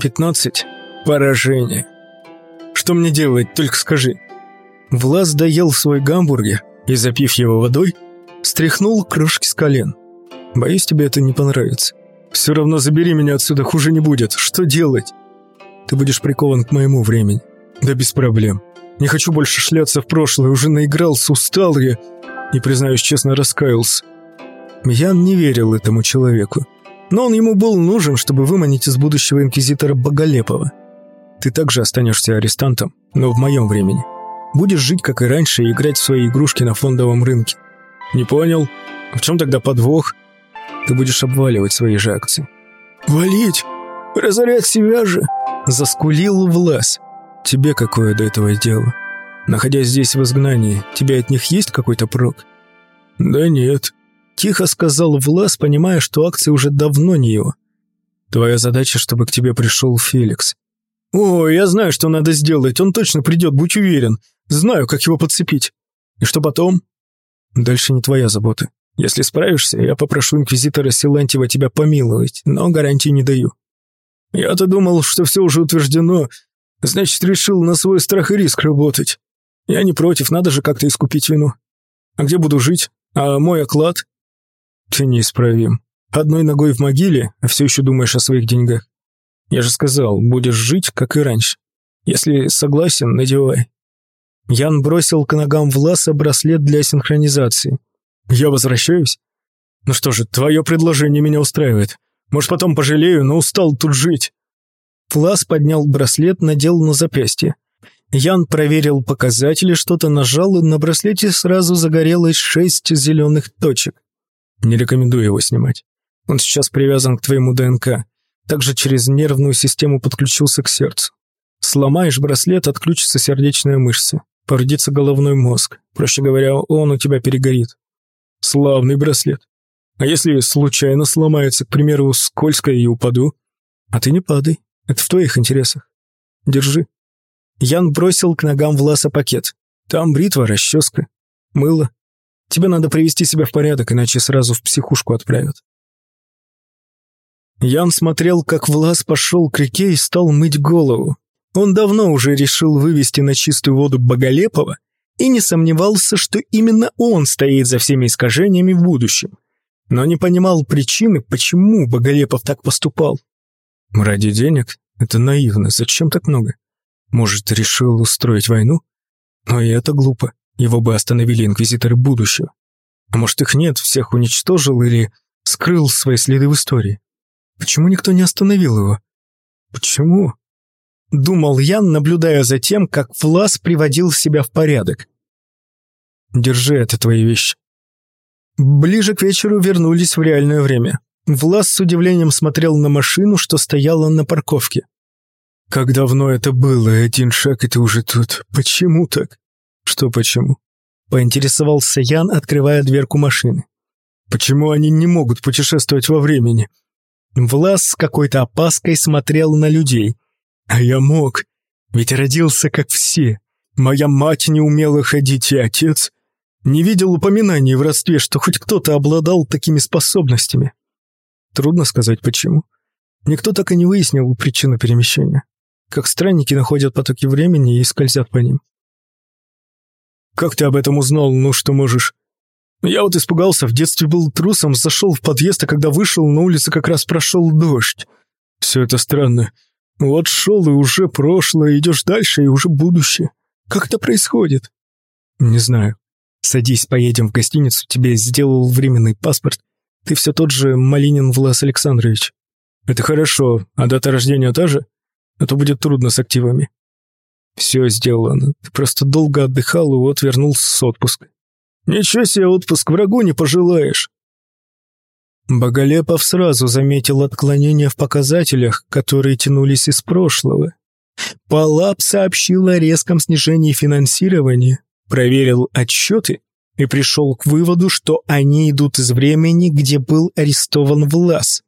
15. Поражение. Что мне делать, только скажи. Влас доел свой гамбургер и, запив его водой, стряхнул крошки с колен. Боюсь, тебе это не понравится. Все равно забери меня отсюда, хуже не будет. Что делать? Ты будешь прикован к моему времени. Да без проблем. Не хочу больше шляться в прошлое, уже наигрался, устал я и, признаюсь честно, раскаялся. Ян не верил этому человеку. Но он ему был нужен, чтобы выманить из будущего инквизитора Боголепова. Ты также останешься арестантом, но в моем времени. Будешь жить, как и раньше, и играть в свои игрушки на фондовом рынке. Не понял? В чем тогда подвох? Ты будешь обваливать свои же акции. Валить? Разорять себя же? Заскулил Влас. Тебе какое до этого дело? Находясь здесь в изгнании, тебе от них есть какой-то прок? Да нет, Тихо сказал Влас, понимая, что акции уже давно не его. «Твоя задача, чтобы к тебе пришел Феликс». «О, я знаю, что надо сделать. Он точно придет, будь уверен. Знаю, как его подцепить. И что потом?» «Дальше не твоя забота. Если справишься, я попрошу инквизитора Силантьева тебя помиловать, но гарантии не даю». «Я-то думал, что все уже утверждено. Значит, решил на свой страх и риск работать. Я не против, надо же как-то искупить вину. А где буду жить? А мой оклад?» Ты неисправим. Одной ногой в могиле, а все еще думаешь о своих деньгах. Я же сказал, будешь жить, как и раньше. Если согласен, надевай. Ян бросил к ногам Власа браслет для синхронизации. Я возвращаюсь? Ну что же, твое предложение меня устраивает. Может, потом пожалею, но устал тут жить. Влас поднял браслет, надел на запястье. Ян проверил показатели, что-то нажал, и на браслете сразу загорелось шесть зеленых точек. Не рекомендую его снимать. Он сейчас привязан к твоему ДНК. Также через нервную систему подключился к сердцу. Сломаешь браслет, отключится сердечная мышца. Повредится головной мозг. Проще говоря, он у тебя перегорит. Славный браслет. А если случайно сломается, к примеру, скользко и упаду? А ты не падай. Это в твоих интересах. Держи. Ян бросил к ногам Власа пакет. Там бритва, расческа, мыло, Тебе надо привести себя в порядок, иначе сразу в психушку отправят». Ян смотрел, как Влас пошел к реке и стал мыть голову. Он давно уже решил вывести на чистую воду Боголепова и не сомневался, что именно он стоит за всеми искажениями в будущем. Но не понимал причины, почему Боголепов так поступал. Ради денег? Это наивно. Зачем так много? Может, решил устроить войну? Но и это глупо. Его бы остановили инквизиторы будущего. А может, их нет, всех уничтожил или скрыл свои следы в истории? Почему никто не остановил его? Почему? Думал Ян, наблюдая за тем, как Влас приводил себя в порядок. Держи это твои вещи. Ближе к вечеру вернулись в реальное время. Влас с удивлением смотрел на машину, что стояла на парковке. «Как давно это было, один шаг, и ты уже тут. Почему так?» «Что почему?» — поинтересовался Ян, открывая дверку машины. «Почему они не могут путешествовать во времени?» Влас с какой-то опаской смотрел на людей. «А я мог, ведь родился как все. Моя мать не умела ходить, и отец не видел упоминаний в родстве, что хоть кто-то обладал такими способностями. Трудно сказать почему. Никто так и не выяснил причину перемещения. Как странники находят потоки времени и скользят по ним. Как ты об этом узнал? Ну, что можешь?» «Я вот испугался, в детстве был трусом, зашел в подъезд, а когда вышел, на улице как раз прошел дождь. Все это странно. Вот шел и уже прошлое, идешь дальше и уже будущее. Как это происходит?» «Не знаю. Садись, поедем в гостиницу, тебе сделал временный паспорт. Ты все тот же Малинин Влас Александрович. Это хорошо, а дата рождения та же? А то будет трудно с активами. Все сделано. Ты просто долго отдыхал и вот вернулся с отпуска. Ничего себе отпуск, врагу не пожелаешь. Боголепов сразу заметил отклонения в показателях, которые тянулись из прошлого. Палап сообщил о резком снижении финансирования, проверил отчеты и пришел к выводу, что они идут из времени, где был арестован Влас.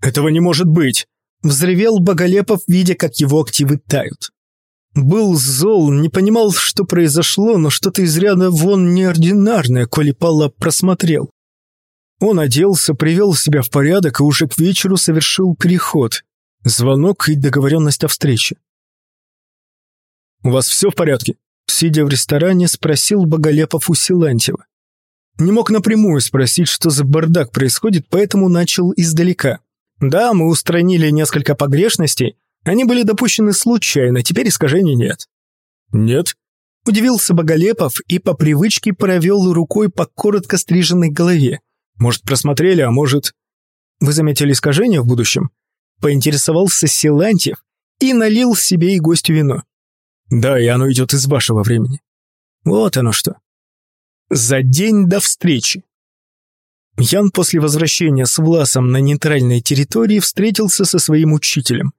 «Этого не может быть!» — взревел Боголепов, видя, как его активы тают. Был зол, не понимал, что произошло, но что-то из ряда вон неординарное, коли Палла просмотрел. Он оделся, привел себя в порядок и уже к вечеру совершил переход. Звонок и договоренность о встрече. «У вас все в порядке?» Сидя в ресторане, спросил Боголепов у Силантьева. Не мог напрямую спросить, что за бардак происходит, поэтому начал издалека. «Да, мы устранили несколько погрешностей. Они были допущены случайно, теперь искажений нет». «Нет?» Удивился Боголепов и по привычке провел рукой по коротко стриженной голове. «Может, просмотрели, а может...» «Вы заметили искажения в будущем?» Поинтересовался Силантьев и налил себе и гостю вино. «Да, и оно идет из вашего времени». «Вот оно что». За день до встречи. Ян после возвращения с Власом на нейтральной территории встретился со своим учителем.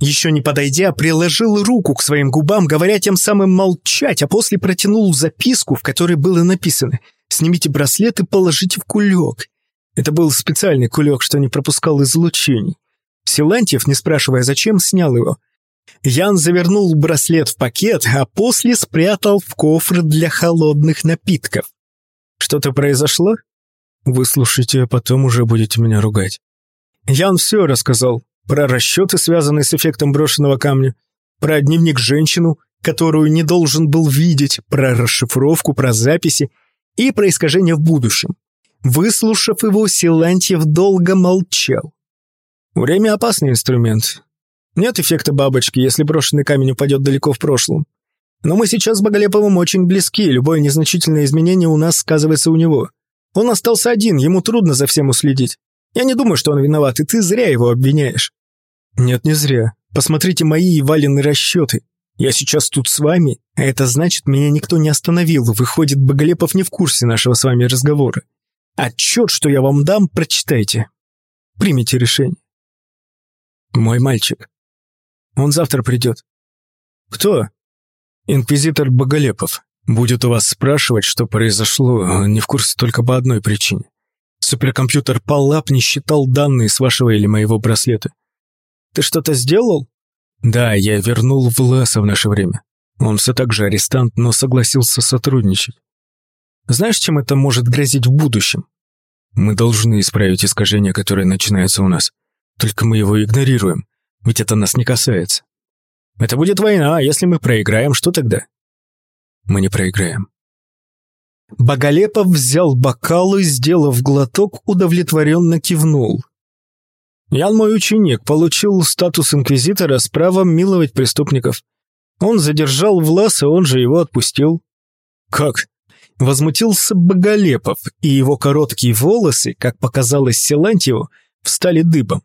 Еще не подойдя, приложил руку к своим губам, говоря тем самым молчать, а после протянул записку, в которой было написано «Снимите браслет и положите в кулек». Это был специальный кулек, что не пропускал излучений. Силантьев, не спрашивая зачем, снял его. Ян завернул браслет в пакет, а после спрятал в кофр для холодных напитков. «Что-то произошло?» «Выслушайте, а потом уже будете меня ругать». Ян все рассказал. Про расчеты, связанные с эффектом брошенного камня, про дневник женщину, которую не должен был видеть, про расшифровку, про записи и про искажения в будущем. Выслушав его, Силантьев долго молчал. Время – опасный инструмент. Нет эффекта бабочки, если брошенный камень упадет далеко в прошлом. Но мы сейчас с Боголеповым очень близки, любое незначительное изменение у нас сказывается у него. Он остался один, ему трудно за всем уследить. Я не думаю, что он виноват, и ты зря его обвиняешь. Нет, не зря. Посмотрите мои и Валины расчеты. Я сейчас тут с вами, а это значит, меня никто не остановил. Выходит, Боголепов не в курсе нашего с вами разговора. Отчет, что я вам дам, прочитайте. Примите решение. Мой мальчик. Он завтра придет. Кто? Инквизитор Боголепов. Будет у вас спрашивать, что произошло, не в курсе только по одной причине. Суперкомпьютер Паллап не считал данные с вашего или моего браслета. Ты что-то сделал? Да, я вернул Власа в наше время. Он все так же арестант, но согласился сотрудничать. Знаешь, чем это может грозить в будущем? Мы должны исправить искажение, которое начинается у нас. Только мы его игнорируем, ведь это нас не касается. Это будет война, а если мы проиграем, что тогда? Мы не проиграем. Боголепов взял бокал и, сделав глоток, удовлетворенно кивнул. Ян мой ученик, получил статус инквизитора с правом миловать преступников. Он задержал Власа, он же его отпустил. Как? Возмутился Боголепов, и его короткие волосы, как показалось Силантьеву, встали дыбом.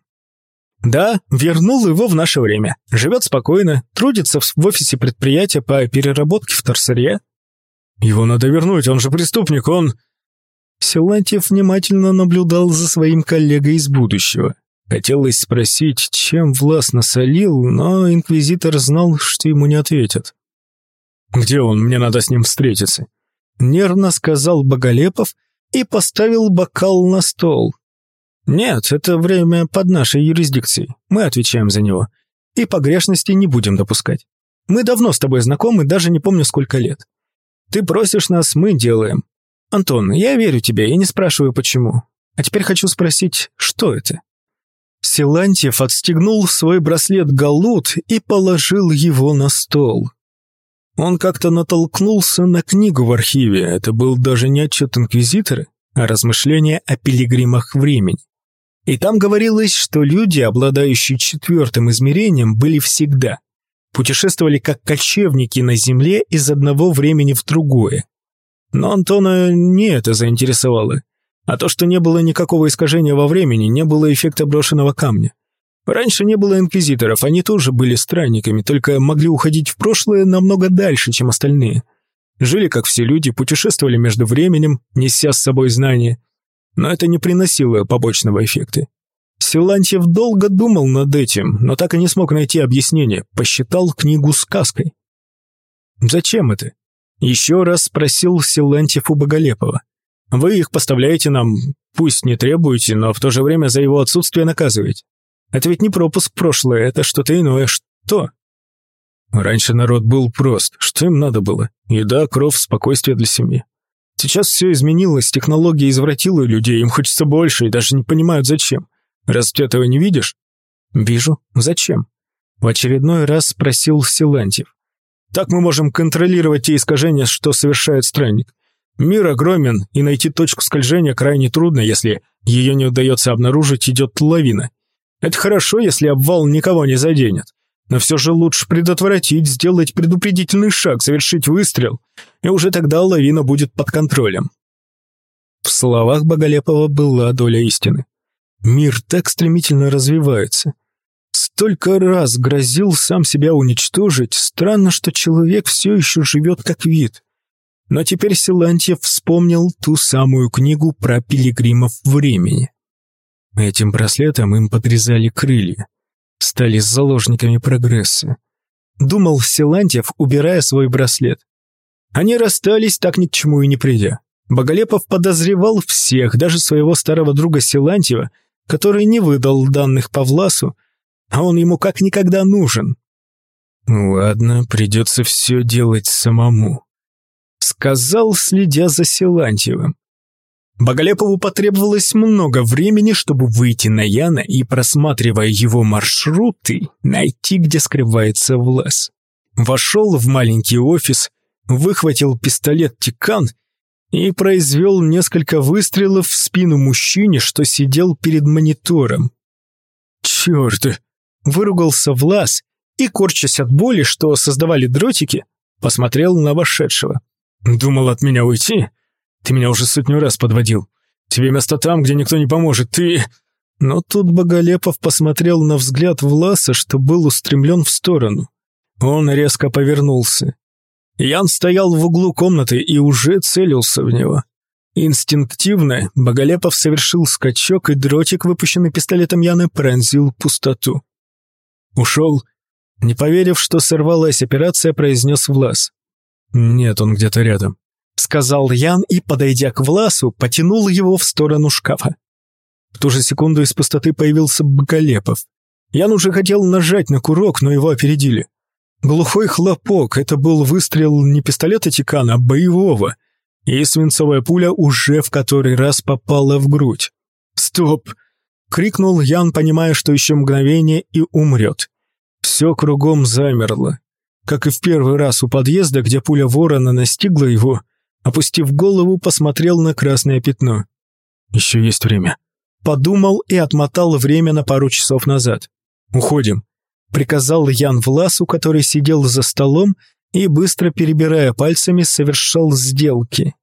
Да, вернул его в наше время. Живет спокойно, трудится в офисе предприятия по переработке вторсырья. Его надо вернуть, он же преступник, он... Силантьев внимательно наблюдал за своим коллегой из будущего. Хотелось спросить, чем Влас насолил, но инквизитор знал, что ему не ответят. «Где он? Мне надо с ним встретиться», — нервно сказал Боголепов и поставил бокал на стол. «Нет, это время под нашей юрисдикцией. Мы отвечаем за него. И погрешности не будем допускать. Мы давно с тобой знакомы, даже не помню, сколько лет. Ты просишь нас, мы делаем. Антон, я верю тебе и не спрашиваю, почему. А теперь хочу спросить, что это?» Силантьев отстегнул свой браслет Галут и положил его на стол. Он как-то натолкнулся на книгу в архиве, это был даже не отчет Инквизитора, а размышления о пилигримах времени. И там говорилось, что люди, обладающие четвертым измерением, были всегда. Путешествовали как кочевники на Земле из одного времени в другое. Но Антона не это заинтересовало. А то, что не было никакого искажения во времени, не было эффекта брошенного камня. Раньше не было инквизиторов, они тоже были странниками, только могли уходить в прошлое намного дальше, чем остальные. Жили, как все люди, путешествовали между временем, неся с собой знания. Но это не приносило побочного эффекта. Силантьев долго думал над этим, но так и не смог найти объяснение, посчитал книгу сказкой. «Зачем это?» Еще раз спросил Силантьев у Боголепова. Вы их поставляете нам, пусть не требуете, но в то же время за его отсутствие наказываете. Это ведь не пропуск прошлое, это что-то иное. Что? Раньше народ был прост. Что им надо было? Еда, кровь, спокойствие для семьи. Сейчас все изменилось, технология извратила людей, им хочется больше и даже не понимают зачем. Раз ты этого не видишь? «Вижу. Зачем?» В очередной раз спросил Силантьев. «Так мы можем контролировать те искажения, что совершает странник. Мир огромен, и найти точку скольжения крайне трудно, если ее не удается обнаружить, идет лавина. Это хорошо, если обвал никого не заденет. Но все же лучше предотвратить, сделать предупредительный шаг, совершить выстрел, и уже тогда лавина будет под контролем. В словах Боголепова была доля истины. Мир так стремительно развивается. Столько раз грозил сам себя уничтожить, странно, что человек все еще живет как вид. Но теперь Силантьев вспомнил ту самую книгу про пилигримов времени. Этим браслетом им подрезали крылья, стали заложниками прогресса. Думал Силантьев, убирая свой браслет. Они расстались, так ни к чему и не придя. Боголепов подозревал всех, даже своего старого друга Силантьева, который не выдал данных по Власу, а он ему как никогда нужен. «Ладно, придется все делать самому», — сказал, следя за Силантьевым. Боголепову потребовалось много времени, чтобы выйти на Яна и, просматривая его маршруты, найти, где скрывается Влас. Вошел в маленький офис, выхватил пистолет Тикан и произвел несколько выстрелов в спину мужчине, что сидел перед монитором. «Черт!» — выругался Влас и, корчась от боли, что создавали дротики, посмотрел на вошедшего. «Думал от меня уйти?» Ты меня уже сотню раз подводил. Тебе место там, где никто не поможет. Ты...» Но тут Боголепов посмотрел на взгляд Власа, что был устремлен в сторону. Он резко повернулся. Ян стоял в углу комнаты и уже целился в него. Инстинктивно Боголепов совершил скачок, и дротик, выпущенный пистолетом Яна, пронзил пустоту. «Ушел?» Не поверив, что сорвалась операция, произнес Влас. «Нет, он где-то рядом». — сказал Ян и, подойдя к Власу, потянул его в сторону шкафа. В ту же секунду из пустоты появился Боголепов. Ян уже хотел нажать на курок, но его опередили. Глухой хлопок — это был выстрел не пистолета Тикана, а боевого, и свинцовая пуля уже в который раз попала в грудь. «Стоп!» — крикнул Ян, понимая, что еще мгновение и умрет. Все кругом замерло. Как и в первый раз у подъезда, где пуля ворона настигла его — Опустив голову, посмотрел на красное пятно. «Еще есть время». Подумал и отмотал время на пару часов назад. «Уходим», — приказал Ян Власу, который сидел за столом и, быстро перебирая пальцами, совершал сделки.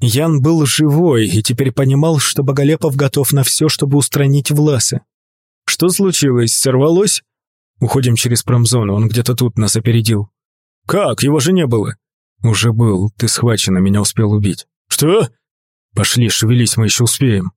Ян был живой и теперь понимал, что Боголепов готов на все, чтобы устранить Власа. «Что случилось? Сорвалось?» «Уходим через промзону, он где-то тут нас опередил». «Как? Его же не было». «Уже был. Ты схвачена, меня успел убить». «Что?» «Пошли, шевелись, мы еще успеем».